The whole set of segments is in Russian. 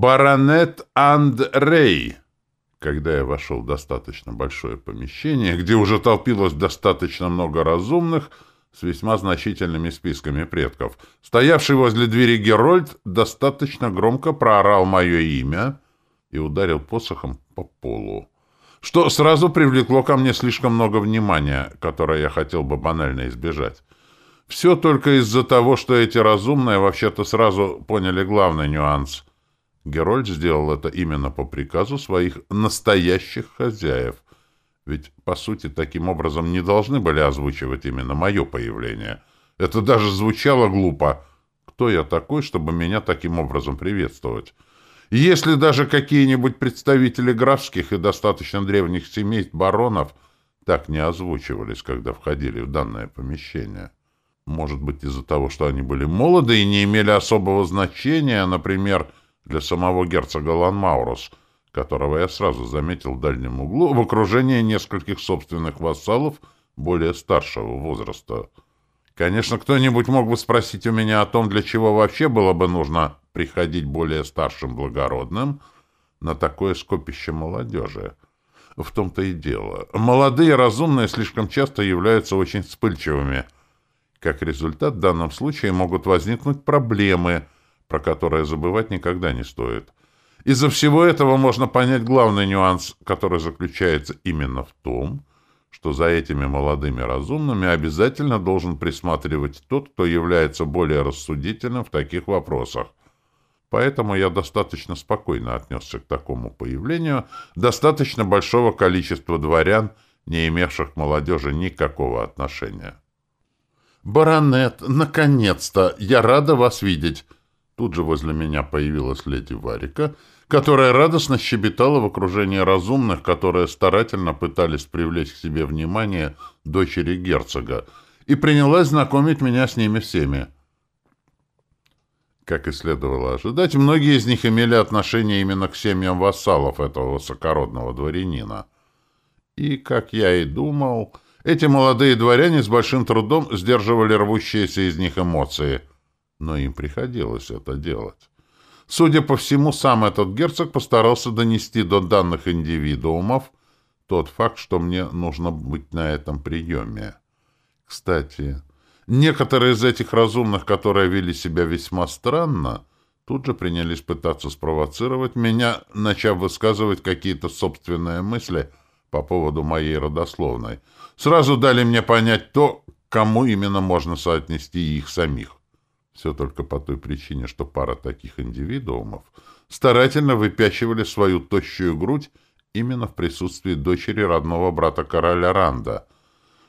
«Баронет Андрей!» Когда я вошел в достаточно большое помещение, где уже толпилось достаточно много разумных, с весьма значительными списками предков, стоявший возле двери Герольд достаточно громко проорал мое имя и ударил посохом по полу, что сразу привлекло ко мне слишком много внимания, которое я хотел бы банально избежать. Все только из-за того, что эти разумные вообще-то сразу поняли главный нюанс. Герольд сделал это именно по приказу своих настоящих хозяев. Ведь, по сути, таким образом не должны были озвучивать именно мое появление. Это даже звучало глупо. Кто я такой, чтобы меня таким образом приветствовать? Если даже какие-нибудь представители графских и достаточно древних семей баронов так не озвучивались, когда входили в данное помещение. Может быть, из-за того, что они были молоды и не имели особого значения, например, для самого герцога Ланмаурус, которого я сразу заметил в дальнем углу, в окружении нескольких собственных вассалов более старшего возраста. Конечно, кто-нибудь мог бы спросить у меня о том, для чего вообще было бы нужно приходить более старшим благородным на такое скопище молодежи. В том-то и дело. Молодые разумные слишком часто являются очень вспыльчивыми – как результат, в данном случае могут возникнуть проблемы, про которые забывать никогда не стоит. Из-за всего этого можно понять главный нюанс, который заключается именно в том, что за этими молодыми разумными обязательно должен присматривать тот, кто является более рассудительным в таких вопросах. Поэтому я достаточно спокойно отнесся к такому появлению достаточно большого количества дворян, не имевших к молодежи никакого отношения. «Баронет, наконец-то! Я рада вас видеть!» Тут же возле меня появилась леди Варика, которая радостно щебетала в окружении разумных, которые старательно пытались привлечь к себе внимание дочери герцога, и принялась знакомить меня с ними всеми. Как и следовало ожидать, многие из них имели отношение именно к семьям вассалов этого высокородного дворянина. И, как я и думал, эти молодые дворяне с большим трудом сдерживали рвущиеся из них эмоции, но им приходилось это делать. Судя по всему, сам этот герцог постарался донести до данных индивидуумов тот факт, что мне нужно быть на этом приеме. Кстати, некоторые из этих разумных, которые вели себя весьма странно, тут же принялись пытаться спровоцировать меня, начав высказывать какие-то собственные мысли по поводу моей родословной — сразу дали мне понять то, кому именно можно соотнести их самих. Все только по той причине, что пара таких индивидуумов старательно выпячивали свою тощую грудь именно в присутствии дочери родного брата короля Ранда.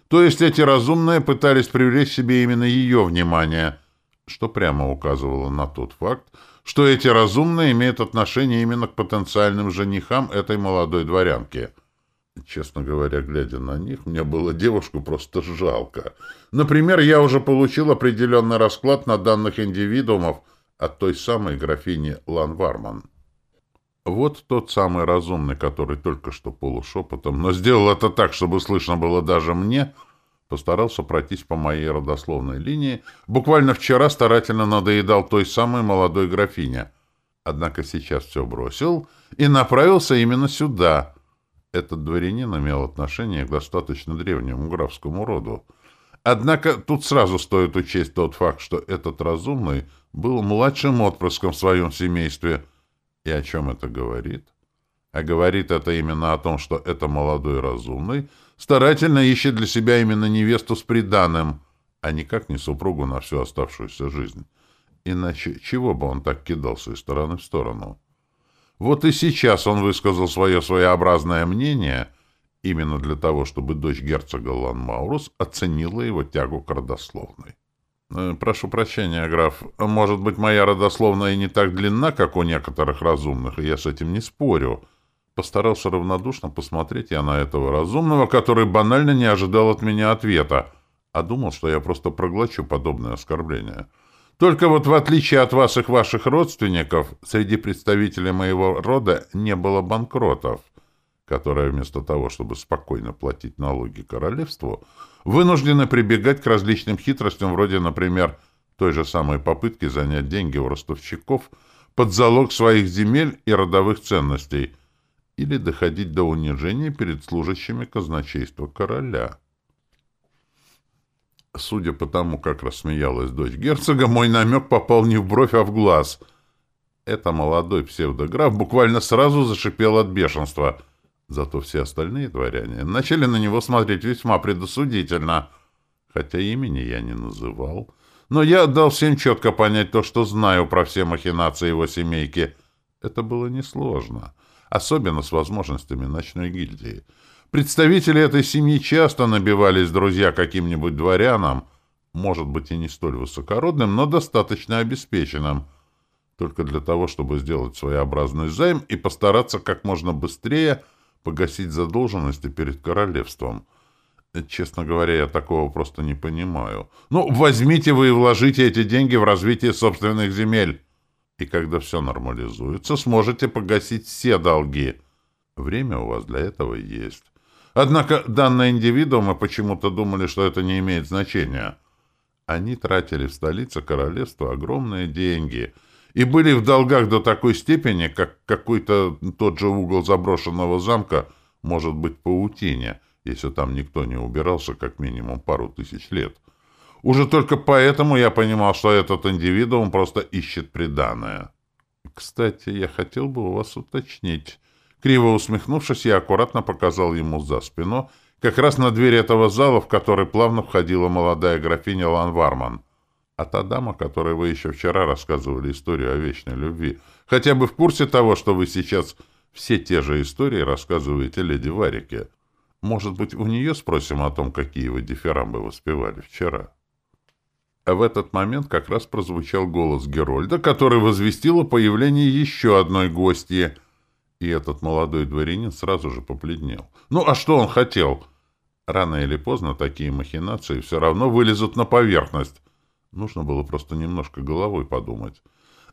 То есть эти разумные пытались привлечь себе именно ее внимание, что прямо указывало на тот факт, что эти разумные имеют отношение именно к потенциальным женихам этой молодой дворянки — Честно говоря, глядя на них, мне было девушку просто жалко. Например, я уже получил определенный расклад на данных индивидуумов от той самой графини Ланварман. Вот тот самый разумный, который только что полушепотом, но сделал это так, чтобы слышно было даже мне, постарался пройтись по моей родословной линии, буквально вчера старательно надоедал той самой молодой графине. Однако сейчас все бросил и направился именно сюда — этот дворянин имел отношение к достаточно древнему графскому роду. Однако тут сразу стоит учесть тот факт, что этот разумный был младшим отпрыском в своем семействе. И о чем это говорит? А говорит это именно о том, что это молодой разумный старательно ищет для себя именно невесту с приданым, а никак не супругу на всю оставшуюся жизнь. Иначе чего бы он так кидался из стороны в сторону? Вот и сейчас он высказал свое своеобразное мнение именно для того, чтобы дочь герцога Ланмаурус оценила его тягу к родословной. «Э, «Прошу прощения, граф. Может быть, моя родословная не так длинна, как у некоторых разумных, и я с этим не спорю». Постарался равнодушно посмотреть я на этого разумного, который банально не ожидал от меня ответа, а думал, что я просто проглочу подобное оскорбление. Только вот в отличие от вас и ваших родственников, среди представителей моего рода не было банкротов, которые вместо того, чтобы спокойно платить налоги королевству, вынуждены прибегать к различным хитростям, вроде, например, той же самой попытки занять деньги у ростовщиков, под залог своих земель и родовых ценностей или доходить до унижения перед служащими казначейства короля. Судя по тому, как рассмеялась дочь герцога, мой намек попал не в бровь, а в глаз. Это молодой псевдограф буквально сразу зашипел от бешенства. Зато все остальные дворяне начали на него смотреть весьма предосудительно. Хотя имени я не называл. Но я дал всем четко понять то, что знаю про все махинации его семейки. Это было несложно. Особенно с возможностями ночной гильдии. Представители этой семьи часто набивались друзья каким-нибудь дворянам, может быть и не столь высокородным, но достаточно обеспеченным, только для того, чтобы сделать своеобразный займ и постараться как можно быстрее погасить задолженности перед королевством. Честно говоря, я такого просто не понимаю. Ну, возьмите вы и вложите эти деньги в развитие собственных земель. И когда все нормализуется, сможете погасить все долги. Время у вас для этого есть. Однако данные индивидуумы почему-то думали, что это не имеет значения. Они тратили в столице королевства огромные деньги и были в долгах до такой степени, как какой-то тот же угол заброшенного замка может быть паутине, если там никто не убирался как минимум пару тысяч лет. Уже только поэтому я понимал, что этот индивидуум просто ищет преданное. Кстати, я хотел бы у вас уточнить, Криво усмехнувшись, я аккуратно показал ему за спину, как раз на дверь этого зала, в который плавно входила молодая графиня Ланварман. А та дама, которой вы еще вчера рассказывали историю о вечной любви, хотя бы в курсе того, что вы сейчас все те же истории рассказываете леди Варике. Может быть, у нее спросим о том, какие вы дифирамбы воспевали вчера?» А в этот момент как раз прозвучал голос Герольда, который возвестил о появлении еще одной гостьи — и этот молодой дворянин сразу же побледнел. Ну, а что он хотел? Рано или поздно такие махинации все равно вылезут на поверхность. Нужно было просто немножко головой подумать.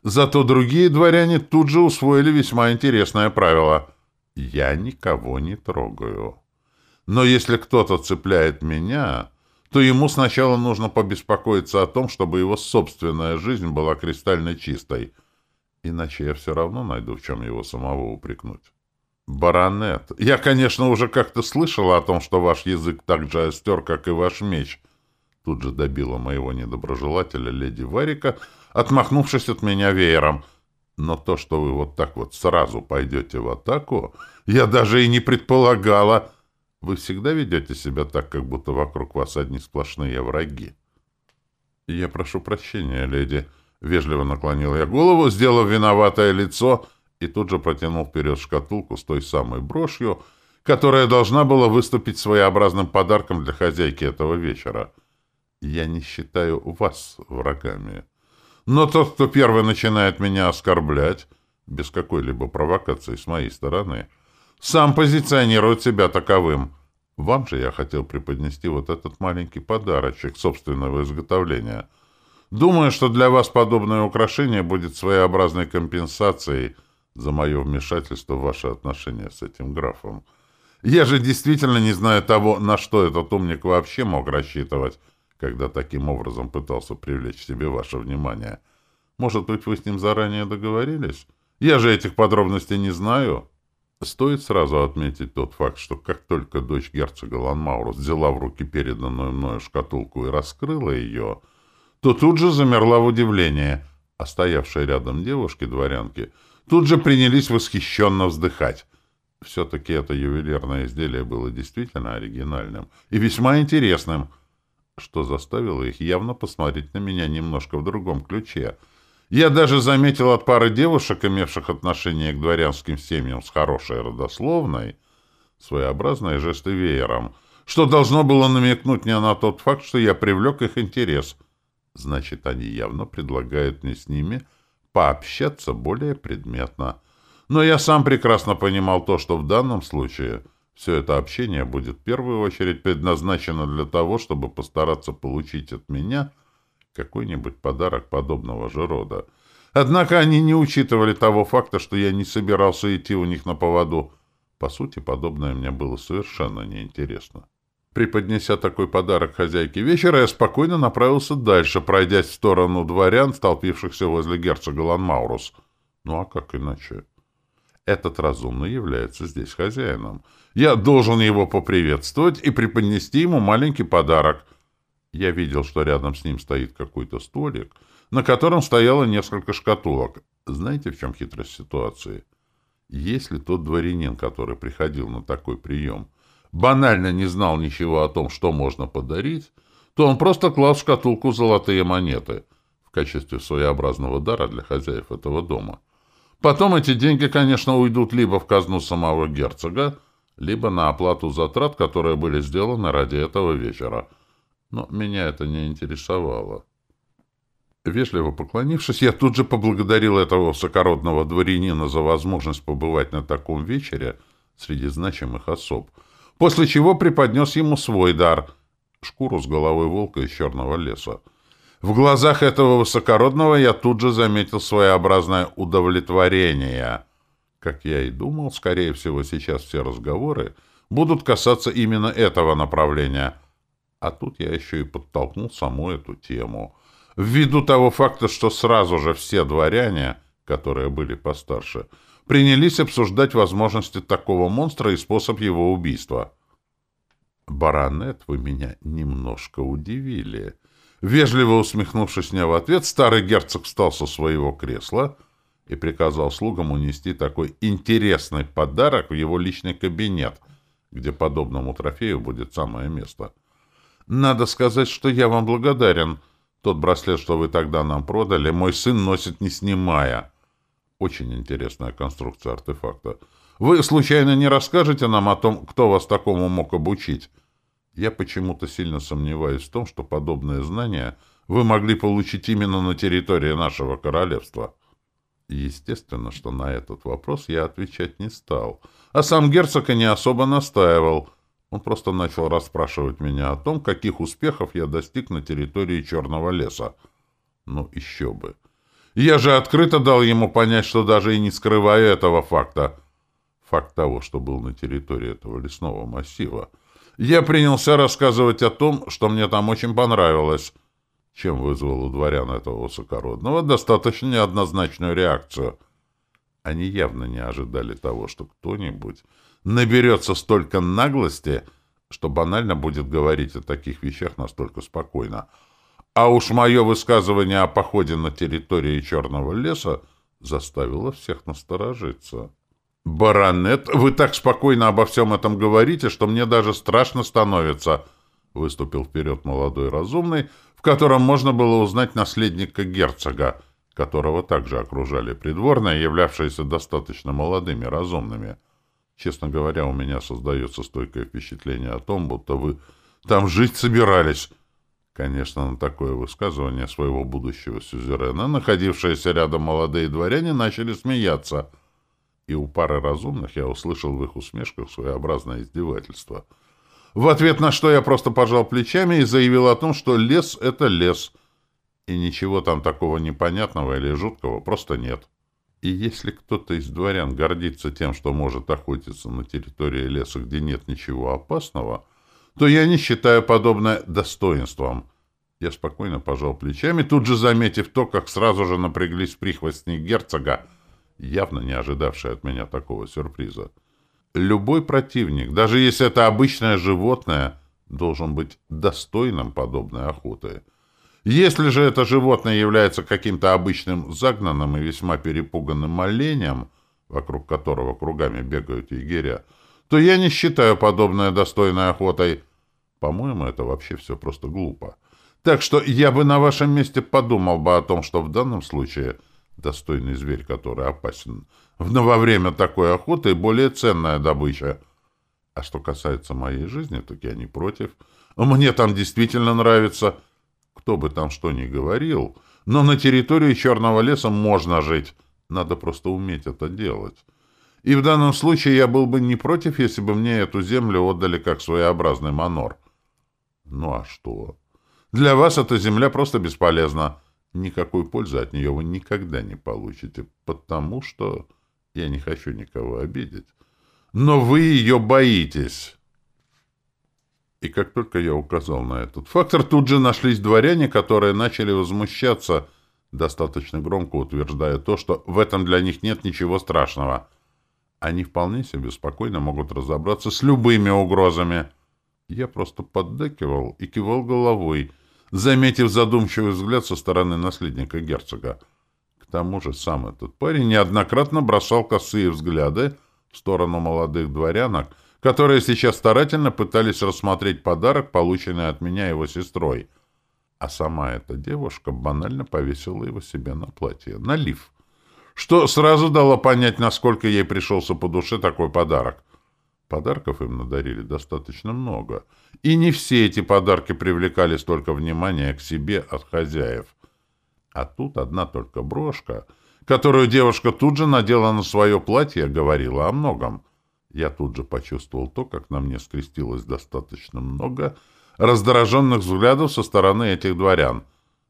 Зато другие дворяне тут же усвоили весьма интересное правило. Я никого не трогаю. Но если кто-то цепляет меня, то ему сначала нужно побеспокоиться о том, чтобы его собственная жизнь была кристально чистой — Иначе я все равно найду, в чем его самого упрекнуть. «Баронет, я, конечно, уже как-то слышала о том, что ваш язык так же остер, как и ваш меч». Тут же добила моего недоброжелателя леди Варика, отмахнувшись от меня веером. «Но то, что вы вот так вот сразу пойдете в атаку, я даже и не предполагала. Вы всегда ведете себя так, как будто вокруг вас одни сплошные враги». «Я прошу прощения, леди». Вежливо наклонил я голову, сделав виноватое лицо, и тут же протянул вперед шкатулку с той самой брошью, которая должна была выступить своеобразным подарком для хозяйки этого вечера. Я не считаю вас врагами. Но тот, кто первый начинает меня оскорблять, без какой-либо провокации с моей стороны, сам позиционирует себя таковым. Вам же я хотел преподнести вот этот маленький подарочек собственного изготовления — Думаю, что для вас подобное украшение будет своеобразной компенсацией за мое вмешательство в ваши отношения с этим графом. Я же действительно не знаю того, на что этот умник вообще мог рассчитывать, когда таким образом пытался привлечь себе ваше внимание. Может быть, вы с ним заранее договорились? Я же этих подробностей не знаю. Стоит сразу отметить тот факт, что как только дочь герцога Ланмаурус взяла в руки переданную мною шкатулку и раскрыла ее, то тут же замерла в удивлении, а стоявшие рядом девушки-дворянки тут же принялись восхищенно вздыхать. Все-таки это ювелирное изделие было действительно оригинальным и весьма интересным, что заставило их явно посмотреть на меня немножко в другом ключе. Я даже заметил от пары девушек, имевших отношение к дворянским семьям с хорошей родословной, своеобразные жесты веером, что должно было намекнуть мне на тот факт, что я привлек их интерес — Значит, они явно предлагают мне с ними пообщаться более предметно. Но я сам прекрасно понимал то, что в данном случае все это общение будет в первую очередь предназначено для того, чтобы постараться получить от меня какой-нибудь подарок подобного же рода. Однако они не учитывали того факта, что я не собирался идти у них на поводу. По сути, подобное мне было совершенно неинтересно. Преподнеся такой подарок хозяйке вечера, я спокойно направился дальше, пройдясь в сторону дворян, столпившихся возле герцога Ланмаурус. Ну а как иначе? Этот разумный является здесь хозяином. Я должен его поприветствовать и преподнести ему маленький подарок. Я видел, что рядом с ним стоит какой-то столик, на котором стояло несколько шкатулок. Знаете, в чем хитрость ситуации? Если тот дворянин, который приходил на такой прием, банально не знал ничего о том, что можно подарить, то он просто клал в шкатулку золотые монеты в качестве своеобразного дара для хозяев этого дома. Потом эти деньги, конечно, уйдут либо в казну самого герцога, либо на оплату затрат, которые были сделаны ради этого вечера. Но меня это не интересовало. Вежливо поклонившись, я тут же поблагодарил этого высокородного дворянина за возможность побывать на таком вечере среди значимых особ, после чего преподнес ему свой дар — шкуру с головой волка из черного леса. В глазах этого высокородного я тут же заметил своеобразное удовлетворение. Как я и думал, скорее всего, сейчас все разговоры будут касаться именно этого направления. А тут я еще и подтолкнул саму эту тему. Ввиду того факта, что сразу же все дворяне, которые были постарше, принялись обсуждать возможности такого монстра и способ его убийства. «Баронет, вы меня немножко удивили». Вежливо усмехнувшись мне в ответ, старый герцог встал со своего кресла и приказал слугам унести такой интересный подарок в его личный кабинет, где подобному трофею будет самое место. Надо сказать, что я вам благодарен. Тот браслет, что вы тогда нам продали, мой сын носит не снимая. Очень интересная конструкция артефакта. Вы, случайно, не расскажете нам о том, кто вас такому мог обучить? Я почему-то сильно сомневаюсь в том, что подобные знания вы могли получить именно на территории нашего королевства. Естественно, что на этот вопрос я отвечать не стал. А сам герцог и не особо настаивал. Он просто начал расспрашивать меня о том, каких успехов я достиг на территории Черного леса. Ну, еще бы. Я же открыто дал ему понять, что даже и не скрываю этого факта. Факт того, что был на территории этого лесного массива — я принялся рассказывать о том, что мне там очень понравилось, чем вызвал у дворян этого высокородного достаточно неоднозначную реакцию. Они явно не ожидали того, что кто-нибудь наберется столько наглости, что банально будет говорить о таких вещах настолько спокойно. А уж мое высказывание о походе на территории Черного леса заставило всех насторожиться. «Баронет, вы так спокойно обо всем этом говорите, что мне даже страшно становится», — выступил вперед молодой разумный, в котором можно было узнать наследника герцога, которого также окружали придворные, являвшиеся достаточно молодыми разумными. Честно говоря, у меня создается стойкое впечатление о том, будто вы там жить собирались. Конечно, на такое высказывание своего будущего сюзерена, находившиеся рядом молодые дворяне, начали смеяться — и у пары разумных я услышал в их усмешках своеобразное издевательство. В ответ на что я просто пожал плечами и заявил о том, что лес — это лес, и ничего там такого непонятного или жуткого просто нет. И если кто-то из дворян гордится тем, что может охотиться на территории леса, где нет ничего опасного, то я не считаю подобное достоинством. Я спокойно пожал плечами, тут же заметив то, как сразу же напряглись прихвостни герцога, явно не ожидавший от меня такого сюрприза. Любой противник, даже если это обычное животное, должен быть достойным подобной охоты. Если же это животное является каким-то обычным загнанным и весьма перепуганным оленем, вокруг которого кругами бегают егеря, то я не считаю подобное достойной охотой. По-моему, это вообще все просто глупо. Так что я бы на вашем месте подумал бы о том, что в данном случае – достойный зверь, который опасен. Но во время такой охоты более ценная добыча. А что касается моей жизни, так я не против. Мне там действительно нравится. Кто бы там что ни говорил, но на территории Черного леса можно жить. Надо просто уметь это делать. И в данном случае я был бы не против, если бы мне эту землю отдали как своеобразный манор. Ну а что? Для вас эта земля просто бесполезна. Никакой пользы от нее вы никогда не получите, потому что я не хочу никого обидеть. Но вы ее боитесь. И как только я указал на этот фактор, тут же нашлись дворяне, которые начали возмущаться достаточно громко утверждая то, что в этом для них нет ничего страшного. Они вполне себе спокойно могут разобраться с любыми угрозами. Я просто поддакивал и кивал головой, заметив задумчивый взгляд со стороны наследника герцога. К тому же сам этот парень неоднократно бросал косые взгляды в сторону молодых дворянок, которые сейчас старательно пытались рассмотреть подарок, полученный от меня его сестрой. А сама эта девушка банально повесила его себе на платье, на лиф, что сразу дало понять, насколько ей пришелся по душе такой подарок. Подарков им надарили достаточно много, и не все эти подарки привлекали столько внимания к себе от хозяев. А тут одна только брошка, которую девушка тут же надела на свое платье, говорила о многом. Я тут же почувствовал то, как на мне скрестилось достаточно много раздраженных взглядов со стороны этих дворян.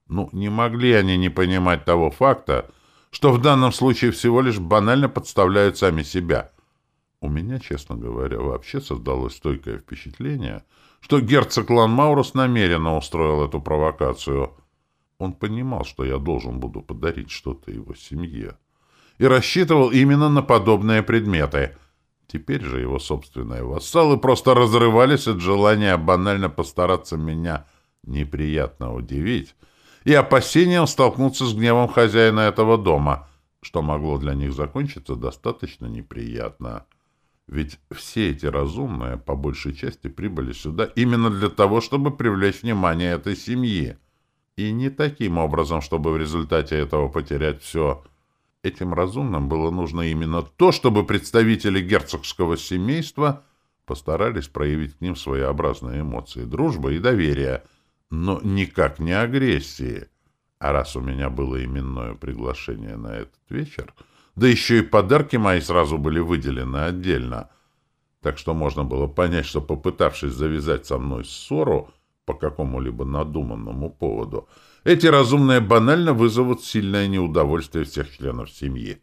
Ну, не могли они не понимать того факта, что в данном случае всего лишь банально подставляют сами себя. У меня, честно говоря, вообще создалось стойкое впечатление, что герцог Ланмаурус намеренно устроил эту провокацию. Он понимал, что я должен буду подарить что-то его семье, и рассчитывал именно на подобные предметы — Теперь же его собственные вассалы просто разрывались от желания банально постараться меня неприятно удивить и опасением столкнуться с гневом хозяина этого дома, что могло для них закончиться достаточно неприятно. Ведь все эти разумные, по большей части, прибыли сюда именно для того, чтобы привлечь внимание этой семьи. И не таким образом, чтобы в результате этого потерять все – Этим разумным было нужно именно то, чтобы представители герцогского семейства постарались проявить к ним своеобразные эмоции дружбы и доверия, но никак не агрессии. А раз у меня было именное приглашение на этот вечер, да еще и подарки мои сразу были выделены отдельно, так что можно было понять, что, попытавшись завязать со мной ссору по какому-либо надуманному поводу, эти разумные банально вызовут сильное неудовольствие всех членов семьи.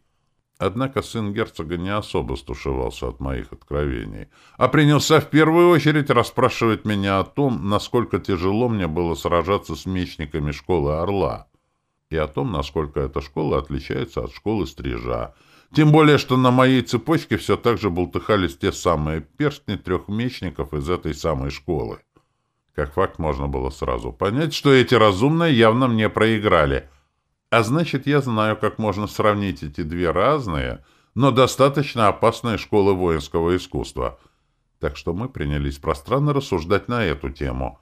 Однако сын герцога не особо стушевался от моих откровений, а принялся в первую очередь расспрашивать меня о том, насколько тяжело мне было сражаться с мечниками школы Орла, и о том, насколько эта школа отличается от школы Стрижа. Тем более, что на моей цепочке все так же болтыхались те самые перстни трех мечников из этой самой школы. Как факт, можно было сразу понять, что эти разумные явно мне проиграли. А значит, я знаю, как можно сравнить эти две разные, но достаточно опасные школы воинского искусства. Так что мы принялись пространно рассуждать на эту тему.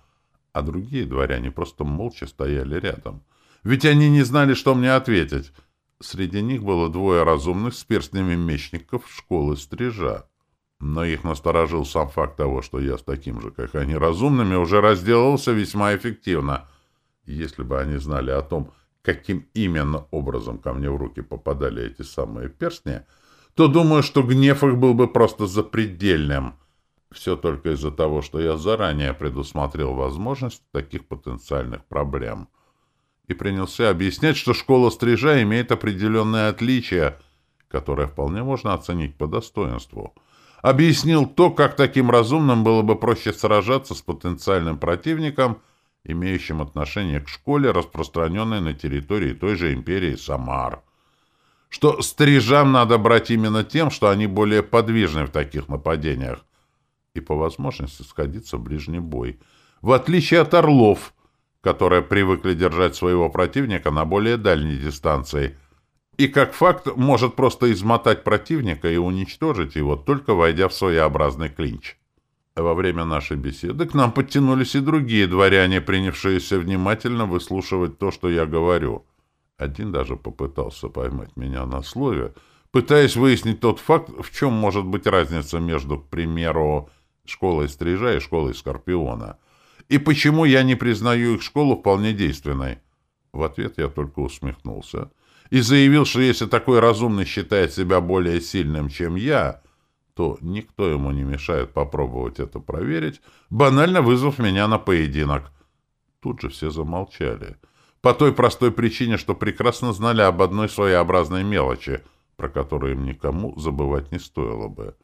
А другие дворяне просто молча стояли рядом. Ведь они не знали, что мне ответить. Среди них было двое разумных с перстнями мечников школы стрижа. Но их насторожил сам факт того, что я с таким же, как они, разумными уже разделался весьма эффективно. Если бы они знали о том, каким именно образом ко мне в руки попадали эти самые перстни, то думаю, что гнев их был бы просто запредельным. Все только из-за того, что я заранее предусмотрел возможность таких потенциальных проблем. И принялся объяснять, что школа стрижа имеет определенные отличия, которые вполне можно оценить по достоинству — объяснил то, как таким разумным было бы проще сражаться с потенциальным противником, имеющим отношение к школе, распространенной на территории той же империи Самар. Что стрижам надо брать именно тем, что они более подвижны в таких нападениях, и по возможности сходиться в ближний бой, в отличие от орлов, которые привыкли держать своего противника на более дальней дистанции – и как факт может просто измотать противника и уничтожить его, только войдя в своеобразный клинч. Во время нашей беседы к нам подтянулись и другие дворяне, принявшиеся внимательно выслушивать то, что я говорю. Один даже попытался поймать меня на слове, пытаясь выяснить тот факт, в чем может быть разница между, к примеру, школой Стрижа и школой Скорпиона, и почему я не признаю их школу вполне действенной. В ответ я только усмехнулся — и заявил, что если такой разумный считает себя более сильным, чем я, то никто ему не мешает попробовать это проверить, банально вызвав меня на поединок. Тут же все замолчали. По той простой причине, что прекрасно знали об одной своеобразной мелочи, про которую им никому забывать не стоило бы.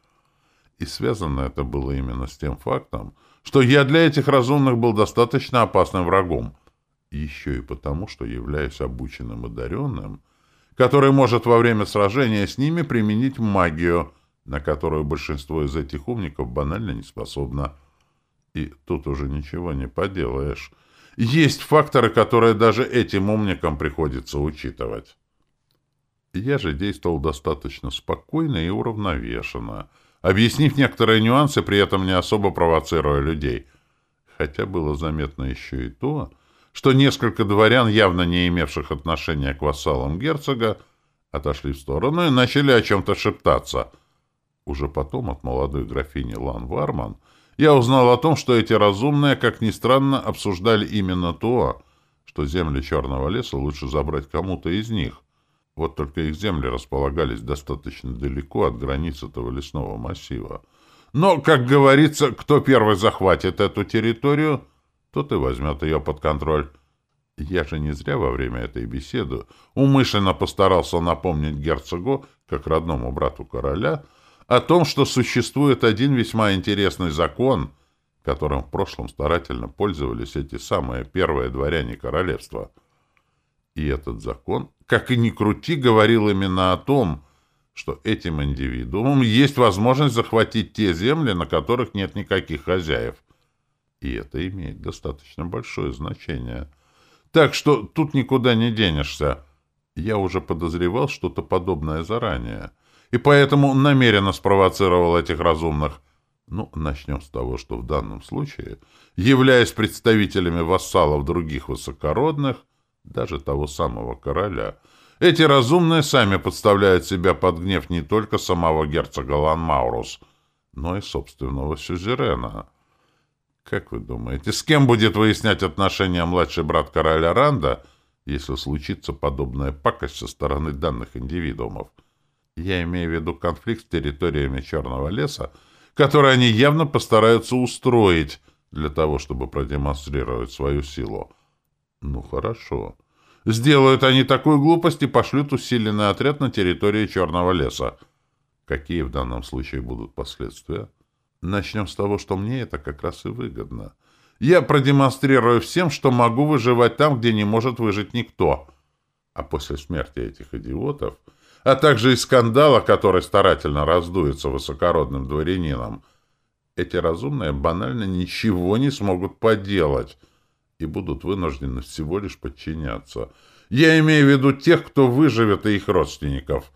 И связано это было именно с тем фактом, что я для этих разумных был достаточно опасным врагом — Еще и потому, что являюсь обученным одаренным, который может во время сражения с ними применить магию, на которую большинство из этих умников банально не способно. И тут уже ничего не поделаешь. Есть факторы, которые даже этим умникам приходится учитывать. Я же действовал достаточно спокойно и уравновешенно, объяснив некоторые нюансы, при этом не особо провоцируя людей. Хотя было заметно еще и то, что несколько дворян, явно не имевших отношения к вассалам герцога, отошли в сторону и начали о чем-то шептаться. Уже потом от молодой графини Лан Варман я узнал о том, что эти разумные, как ни странно, обсуждали именно то, что земли Черного леса лучше забрать кому-то из них. Вот только их земли располагались достаточно далеко от границ этого лесного массива. Но, как говорится, кто первый захватит эту территорию, тот и возьмет ее под контроль. Я же не зря во время этой беседы умышленно постарался напомнить герцогу, как родному брату короля, о том, что существует один весьма интересный закон, которым в прошлом старательно пользовались эти самые первые дворяне королевства. И этот закон, как и ни крути, говорил именно о том, что этим индивидуумам есть возможность захватить те земли, на которых нет никаких хозяев. И это имеет достаточно большое значение. Так что тут никуда не денешься. Я уже подозревал что-то подобное заранее и поэтому намеренно спровоцировал этих разумных. Ну, начнем с того, что в данном случае, являясь представителями вассалов других высокородных, даже того самого короля, эти разумные сами подставляют себя под гнев не только самого герцога Ланмаурус, но и собственного сюзерена. Как вы думаете, с кем будет выяснять отношения младший брат короля Ранда, если случится подобная пакость со стороны данных индивидуумов? Я имею в виду конфликт с территориями Черного леса, который они явно постараются устроить для того, чтобы продемонстрировать свою силу. Ну, хорошо. Сделают они такую глупость и пошлют усиленный отряд на территории Черного леса. Какие в данном случае будут последствия? Начнем с того, что мне это как раз и выгодно. Я продемонстрирую всем, что могу выживать там, где не может выжить никто. А после смерти этих идиотов а также и скандала, который старательно раздуется высокородным дворянином, эти разумные банально ничего не смогут поделать и будут вынуждены всего лишь подчиняться. Я имею в виду тех, кто выживет, и их родственников.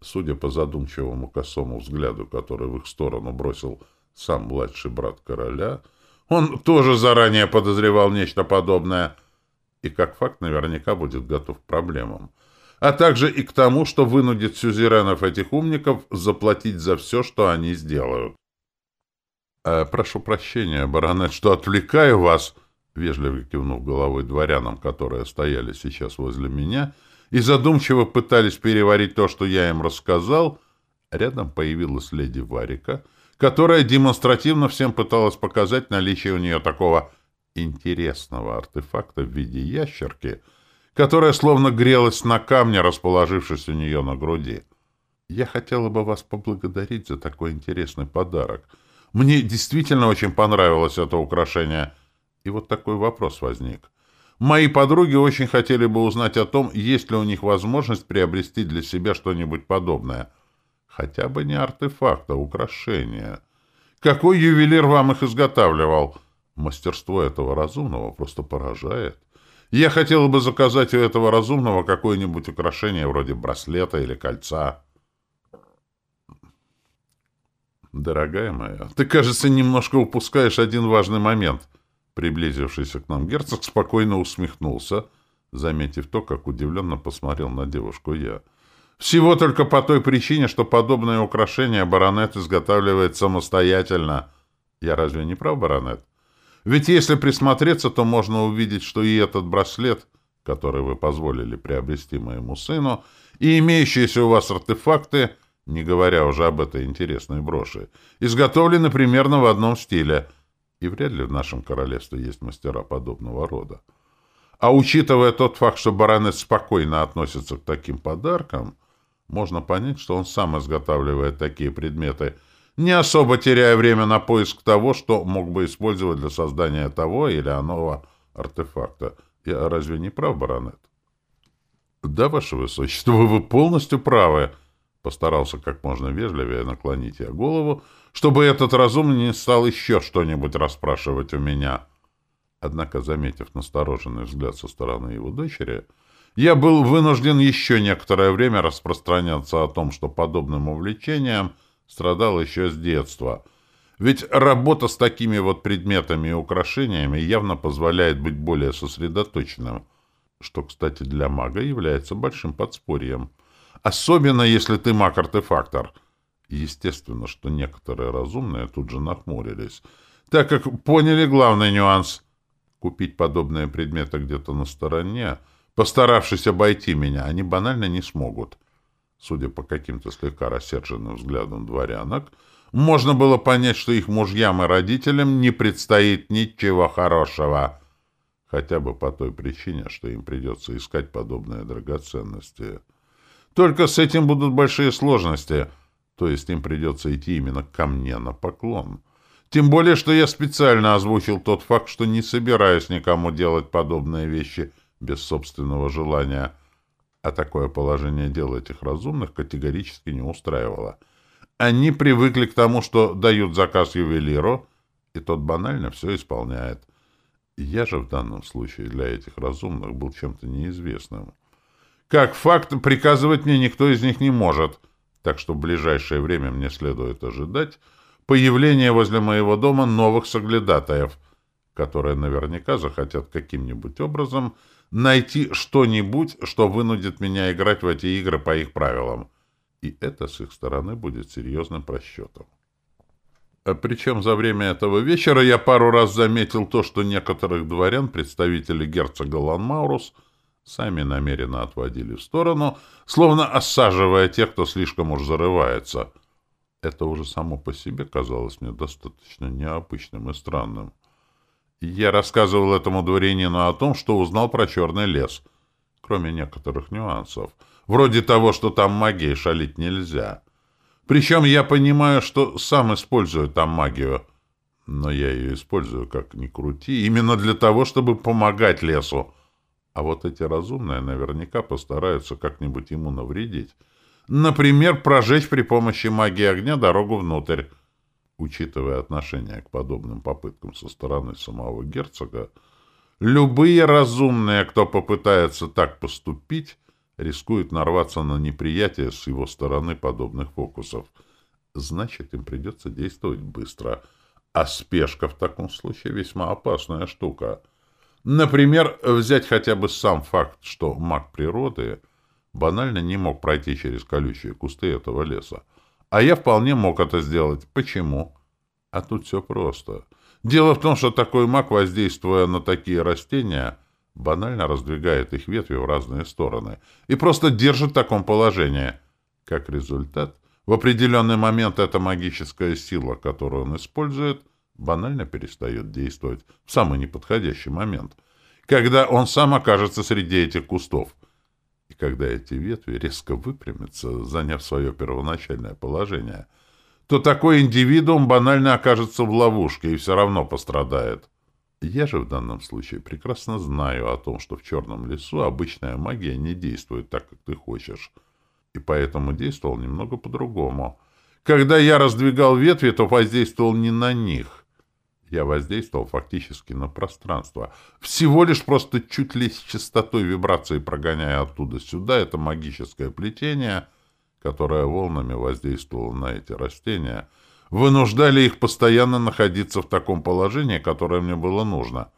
Судя по задумчивому косому взгляду, который в их сторону бросил сам младший брат короля, он тоже заранее подозревал нечто подобное и, как факт, наверняка будет готов к проблемам а также и к тому, что вынудит сюзеренов этих умников заплатить за все, что они сделают. «Э, «Прошу прощения, баронет, что отвлекаю вас», — вежливо кивнув головой дворянам, которые стояли сейчас возле меня, и задумчиво пытались переварить то, что я им рассказал, рядом появилась леди Варика, которая демонстративно всем пыталась показать наличие у нее такого интересного артефакта в виде ящерки — которая словно грелась на камне, расположившись у нее на груди. «Я хотела бы вас поблагодарить за такой интересный подарок. Мне действительно очень понравилось это украшение. И вот такой вопрос возник. Мои подруги очень хотели бы узнать о том, есть ли у них возможность приобрести для себя что-нибудь подобное. Хотя бы не артефакт, а украшение. Какой ювелир вам их изготавливал? Мастерство этого разумного просто поражает. Я хотел бы заказать у этого разумного какое-нибудь украшение вроде браслета или кольца. Дорогая моя, ты, кажется, немножко упускаешь один важный момент. Приблизившийся к нам герцог спокойно усмехнулся, заметив то, как удивленно посмотрел на девушку я. Всего только по той причине, что подобное украшение баронет изготавливает самостоятельно. Я разве не прав, баронет? Ведь если присмотреться, то можно увидеть, что и этот браслет, который вы позволили приобрести моему сыну, и имеющиеся у вас артефакты, не говоря уже об этой интересной броши, изготовлены примерно в одном стиле, и вряд ли в нашем королевстве есть мастера подобного рода. А учитывая тот факт, что баронет спокойно относится к таким подаркам, можно понять, что он сам изготавливает такие предметы – не особо теряя время на поиск того, что мог бы использовать для создания того или иного артефакта. Я разве не прав, баронет? Да, ваше высочество, вы полностью правы. Постарался как можно вежливее наклонить я голову, чтобы этот разумный не стал еще что-нибудь расспрашивать у меня. Однако, заметив настороженный взгляд со стороны его дочери, я был вынужден еще некоторое время распространяться о том, что подобным увлечением страдал еще с детства. Ведь работа с такими вот предметами и украшениями явно позволяет быть более сосредоточенным, что, кстати, для мага является большим подспорьем. Особенно, если ты маг-артефактор. Естественно, что некоторые разумные тут же нахмурились, так как поняли главный нюанс. Купить подобные предметы где-то на стороне, постаравшись обойти меня, они банально не смогут. Судя по каким-то слегка рассерженным взглядам дворянок, можно было понять, что их мужьям и родителям не предстоит ничего хорошего. Хотя бы по той причине, что им придется искать подобные драгоценности. Только с этим будут большие сложности, то есть им придется идти именно ко мне на поклон. Тем более, что я специально озвучил тот факт, что не собираюсь никому делать подобные вещи без собственного желания. А такое положение дел этих разумных категорически не устраивало. Они привыкли к тому, что дают заказ ювелиру, и тот банально все исполняет. Я же в данном случае для этих разумных был чем-то неизвестным. Как факт, приказывать мне никто из них не может, так что в ближайшее время мне следует ожидать, появление возле моего дома новых соглядатаев, которые наверняка захотят каким-нибудь образом найти что-нибудь, что вынудит меня играть в эти игры по их правилам. И это с их стороны будет серьезным просчетом. А причем за время этого вечера я пару раз заметил то, что некоторых дворян, представители герцога Ланмаурус, сами намеренно отводили в сторону, словно осаживая тех, кто слишком уж зарывается — это уже само по себе казалось мне достаточно необычным и странным. Я рассказывал этому дворянину о том, что узнал про черный лес, кроме некоторых нюансов, вроде того, что там магией шалить нельзя. Причем я понимаю, что сам использую там магию, но я ее использую как ни крути, именно для того, чтобы помогать лесу. А вот эти разумные наверняка постараются как-нибудь ему навредить, Например, прожечь при помощи магии огня дорогу внутрь. Учитывая отношение к подобным попыткам со стороны самого герцога, любые разумные, кто попытается так поступить, рискуют нарваться на неприятие с его стороны подобных фокусов. Значит, им придется действовать быстро. А спешка в таком случае весьма опасная штука. Например, взять хотя бы сам факт, что маг природы — банально не мог пройти через колючие кусты этого леса. А я вполне мог это сделать. Почему? А тут все просто. Дело в том, что такой маг, воздействуя на такие растения, банально раздвигает их ветви в разные стороны и просто держит в таком положении. Как результат, в определенный момент эта магическая сила, которую он использует, банально перестает действовать в самый неподходящий момент, когда он сам окажется среди этих кустов — и когда эти ветви резко выпрямятся, заняв свое первоначальное положение, то такой индивидуум банально окажется в ловушке и все равно пострадает. Я же в данном случае прекрасно знаю о том, что в черном лесу обычная магия не действует так, как ты хочешь, и поэтому действовал немного по-другому. Когда я раздвигал ветви, то воздействовал не на них, я воздействовал фактически на пространство. Всего лишь просто чуть ли с частотой вибрации прогоняя оттуда сюда это магическое плетение, которое волнами воздействовало на эти растения, вынуждали их постоянно находиться в таком положении, которое мне было нужно.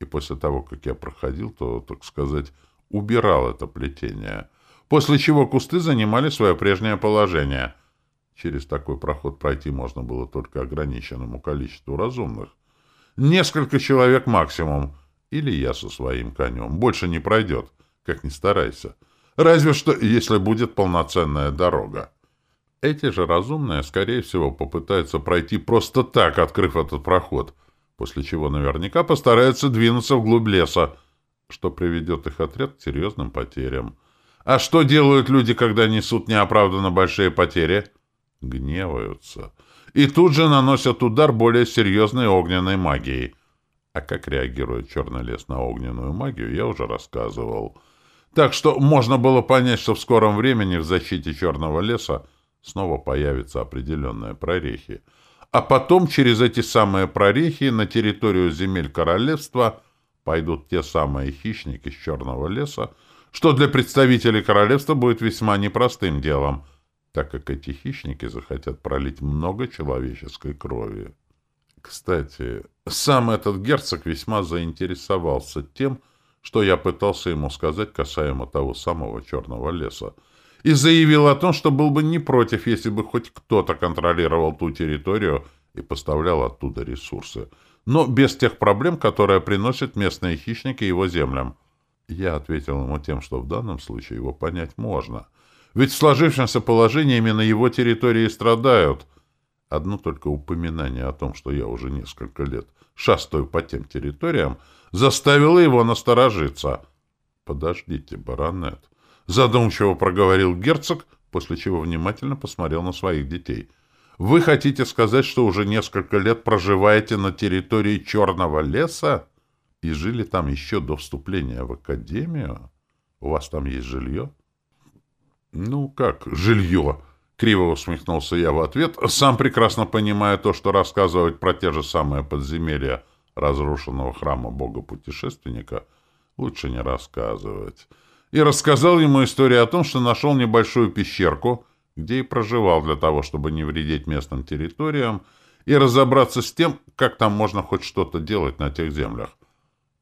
И после того, как я проходил, то, так сказать, убирал это плетение. После чего кусты занимали свое прежнее положение — Через такой проход пройти можно было только ограниченному количеству разумных. Несколько человек максимум. Или я со своим конем. Больше не пройдет, как ни старайся. Разве что, если будет полноценная дорога. Эти же разумные, скорее всего, попытаются пройти просто так, открыв этот проход, после чего наверняка постараются двинуться вглубь леса, что приведет их отряд к серьезным потерям. А что делают люди, когда несут неоправданно большие потери? — гневаются и тут же наносят удар более серьезной огненной магией. А как реагирует черный лес на огненную магию, я уже рассказывал. Так что можно было понять, что в скором времени в защите черного леса снова появятся определенные прорехи. А потом через эти самые прорехи на территорию земель королевства пойдут те самые хищники с черного леса, что для представителей королевства будет весьма непростым делом, так как эти хищники захотят пролить много человеческой крови. Кстати, сам этот герцог весьма заинтересовался тем, что я пытался ему сказать касаемо того самого черного леса, и заявил о том, что был бы не против, если бы хоть кто-то контролировал ту территорию и поставлял оттуда ресурсы, но без тех проблем, которые приносят местные хищники его землям. Я ответил ему тем, что в данном случае его понять можно. Ведь в сложившемся положении именно его территории страдают — Одно только упоминание о том, что я уже несколько лет шастаю по тем территориям, заставило его насторожиться. «Подождите, баронет», — задумчиво проговорил герцог, после чего внимательно посмотрел на своих детей. «Вы хотите сказать, что уже несколько лет проживаете на территории Черного леса и жили там еще до вступления в академию? У вас там есть жилье?» «Ну как жилье?» Криво усмехнулся я в ответ, сам прекрасно понимая то, что рассказывать про те же самые подземелья разрушенного храма бога-путешественника лучше не рассказывать. И рассказал ему историю о том, что нашел небольшую пещерку, где и проживал для того, чтобы не вредить местным территориям и разобраться с тем, как там можно хоть что-то делать на тех землях.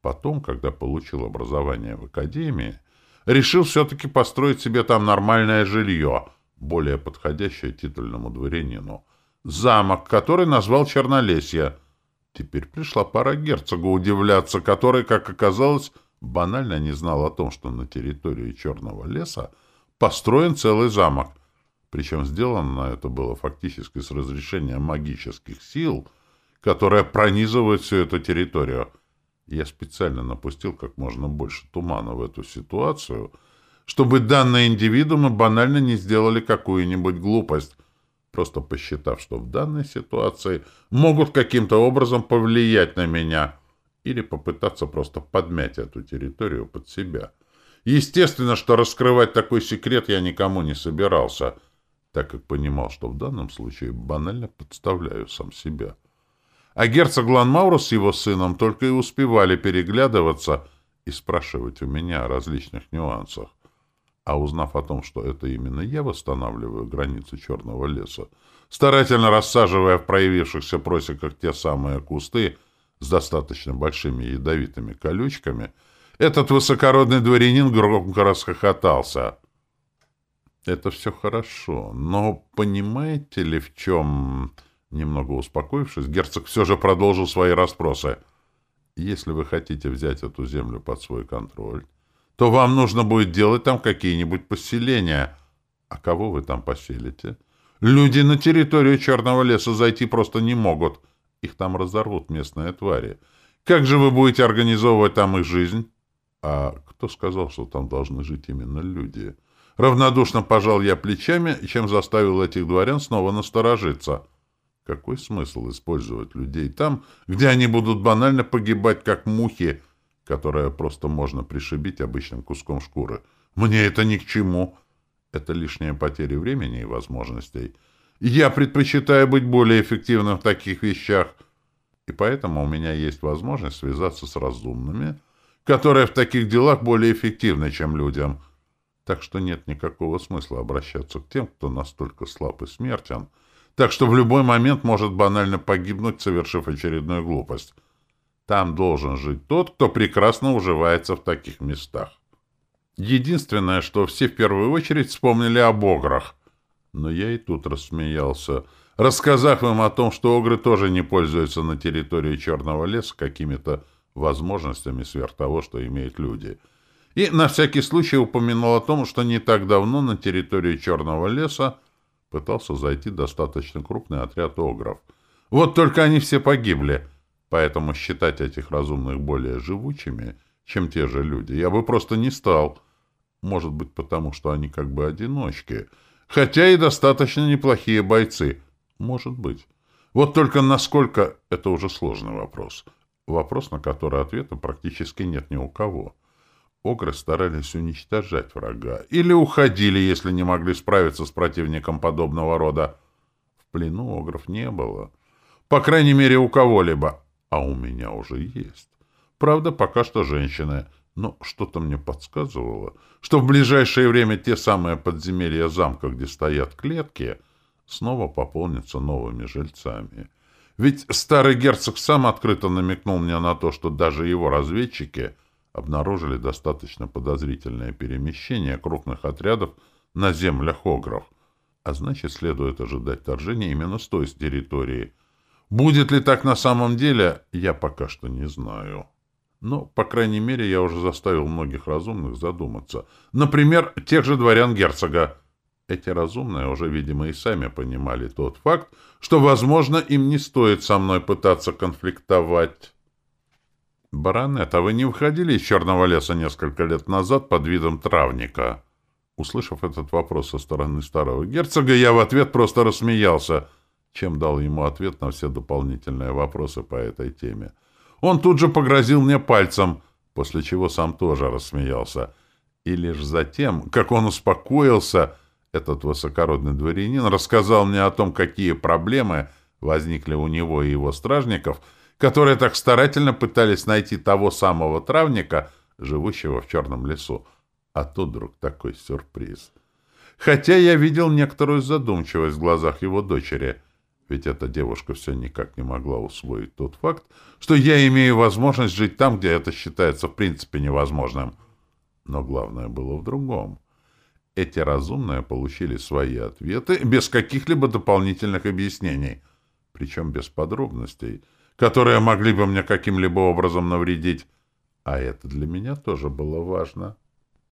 Потом, когда получил образование в академии, решил все-таки построить себе там нормальное жилье — более подходящее титульному дворянину. Замок, который назвал Чернолесье. Теперь пришла пора герцогу удивляться, который, как оказалось, банально не знал о том, что на территории Черного леса построен целый замок. Причем сделано это было фактически с разрешения магических сил, которые пронизывают всю эту территорию. Я специально напустил как можно больше тумана в эту ситуацию — чтобы данные индивидуумы банально не сделали какую-нибудь глупость, просто посчитав, что в данной ситуации могут каким-то образом повлиять на меня или попытаться просто подмять эту территорию под себя. Естественно, что раскрывать такой секрет я никому не собирался, так как понимал, что в данном случае банально подставляю сам себя. А герцог Ланмаурус с его сыном только и успевали переглядываться и спрашивать у меня о различных нюансах. А узнав о том, что это именно я восстанавливаю границы черного леса, старательно рассаживая в проявившихся просеках те самые кусты с достаточно большими ядовитыми колючками, этот высокородный дворянин громко расхохотался. Это все хорошо, но понимаете ли, в чем... Немного успокоившись, герцог все же продолжил свои расспросы. Если вы хотите взять эту землю под свой контроль, то вам нужно будет делать там какие-нибудь поселения. А кого вы там поселите? Люди на территорию Черного леса зайти просто не могут. Их там разорвут местные твари. Как же вы будете организовывать там их жизнь? А кто сказал, что там должны жить именно люди? Равнодушно пожал я плечами, чем заставил этих дворян снова насторожиться. Какой смысл использовать людей там, где они будут банально погибать, как мухи, которое просто можно пришибить обычным куском шкуры. Мне это ни к чему. Это лишняя потеря времени и возможностей. Я предпочитаю быть более эффективным в таких вещах. И поэтому у меня есть возможность связаться с разумными, которые в таких делах более эффективны, чем людям. Так что нет никакого смысла обращаться к тем, кто настолько слаб и смертен, так что в любой момент может банально погибнуть, совершив очередную глупость. Там должен жить тот, кто прекрасно уживается в таких местах. Единственное, что все в первую очередь вспомнили об ограх. Но я и тут рассмеялся, рассказав им о том, что огры тоже не пользуются на территории Черного леса какими-то возможностями сверх того, что имеют люди. И на всякий случай упомянул о том, что не так давно на территории Черного леса пытался зайти достаточно крупный отряд огров. Вот только они все погибли — Поэтому считать этих разумных более живучими, чем те же люди, я бы просто не стал. Может быть, потому что они как бы одиночки. Хотя и достаточно неплохие бойцы. Может быть. Вот только насколько — это уже сложный вопрос. Вопрос, на который ответа практически нет ни у кого. Огры старались уничтожать врага или уходили, если не могли справиться с противником подобного рода. В плену огров не было. По крайней мере, у кого-либо. А у меня уже есть. Правда, пока что женщины. Но что-то мне подсказывало, что в ближайшее время те самые подземелья замка, где стоят клетки, снова пополнятся новыми жильцами. Ведь старый герцог сам открыто намекнул мне на то, что даже его разведчики обнаружили достаточно подозрительное перемещение крупных отрядов на землях Огров. А значит, следует ожидать вторжения именно с той территории. Будет ли так на самом деле, я пока что не знаю. Но, по крайней мере, я уже заставил многих разумных задуматься. Например, тех же дворян герцога. Эти разумные уже, видимо, и сами понимали тот факт, что, возможно, им не стоит со мной пытаться конфликтовать. «Баронет, а вы не выходили из Черного леса несколько лет назад под видом травника?» Услышав этот вопрос со стороны старого герцога, я в ответ просто рассмеялся, чем дал ему ответ на все дополнительные вопросы по этой теме. Он тут же погрозил мне пальцем, после чего сам тоже рассмеялся. И лишь затем, как он успокоился, этот высокородный дворянин рассказал мне о том, какие проблемы возникли у него и его стражников, которые так старательно пытались найти того самого травника, живущего в черном лесу. А тут вдруг такой сюрприз. Хотя я видел некоторую задумчивость в глазах его дочери — ведь эта девушка все никак не могла усвоить тот факт, что я имею возможность жить там, где это считается в принципе невозможным. Но главное было в другом. Эти разумные получили свои ответы без каких-либо дополнительных объяснений, причем без подробностей, которые могли бы мне каким-либо образом навредить. А это для меня тоже было важно.